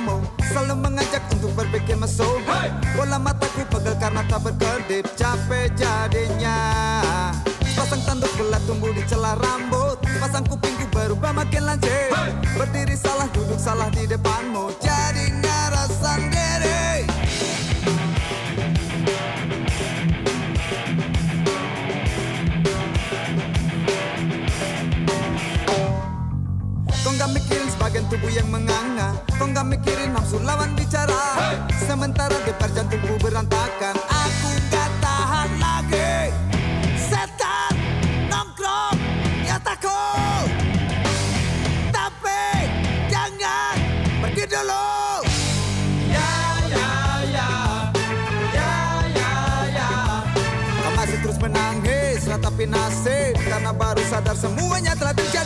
mau Selalu mengajak untuk berpikir mesum hey! Bola mataku pegel karena tak berkedip. Capek jadinya. Pasang tanduk bola tumbuh di celah rambut. Pasang kupingku berubah makin lancip. Hey! Berdiri salah duduk salah di depanmu. Jadi ngerasa diri Kau gak mikir sebagian tubuh yang menganga. Kau gak mikirin nafsu lawan bicara. Sementara debar jantungku berantakan. Aku gak tahan lagi. Setan nongkrong ya takut. Tapi jangan pergi dulu. Ya ya ya. Ya ya ya. Kau masih terus menangis Ratapi nasib. Karena baru sadar semuanya telah terjadi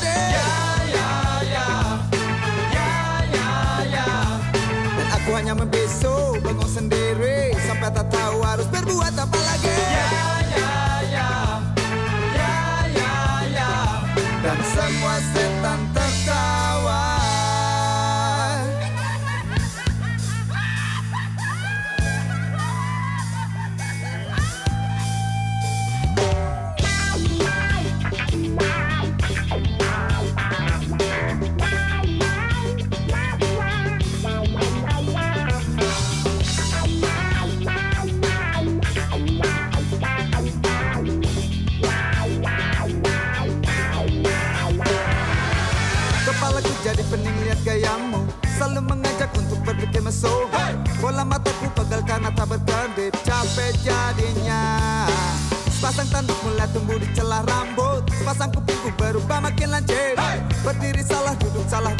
hanya membisu Bengong sendiri. Sampai tak tahu harus berbuat apa lagi. Ya ya Ya Selalu mengajak untuk berpikir mesum. Bola mataku pegal karena tak berkedip Capek jadinya. Sepasang tanduk mulai tumbuh di celah rambut. Sepasang kupingku berubah makin lancip. Berdiri salah duduk salah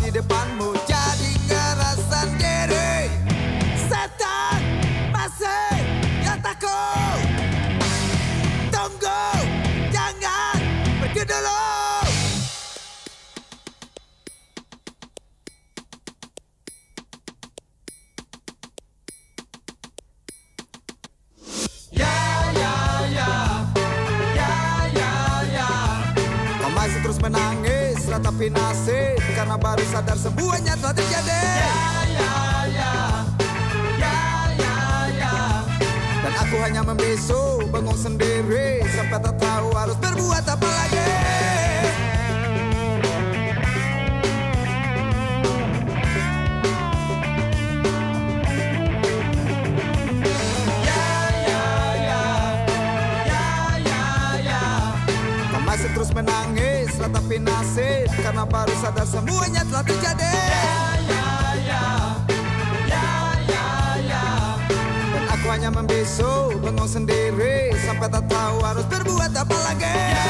Terus menangis Ratapi nasib Karena baru sadar semuanya telah terjadi. Ya ya ya Ya ya ya Dan aku hanya membisu Bengong sendiri Sampai tak tahu harus berbuat apa lagi masih terus menangis Ratapi nasib Karena baru sadar semuanya telah terjadi. Ya ya ya Ya ya ya Dan aku hanya membisu Bengong sendiri Sampai tak tahu harus berbuat apa lagi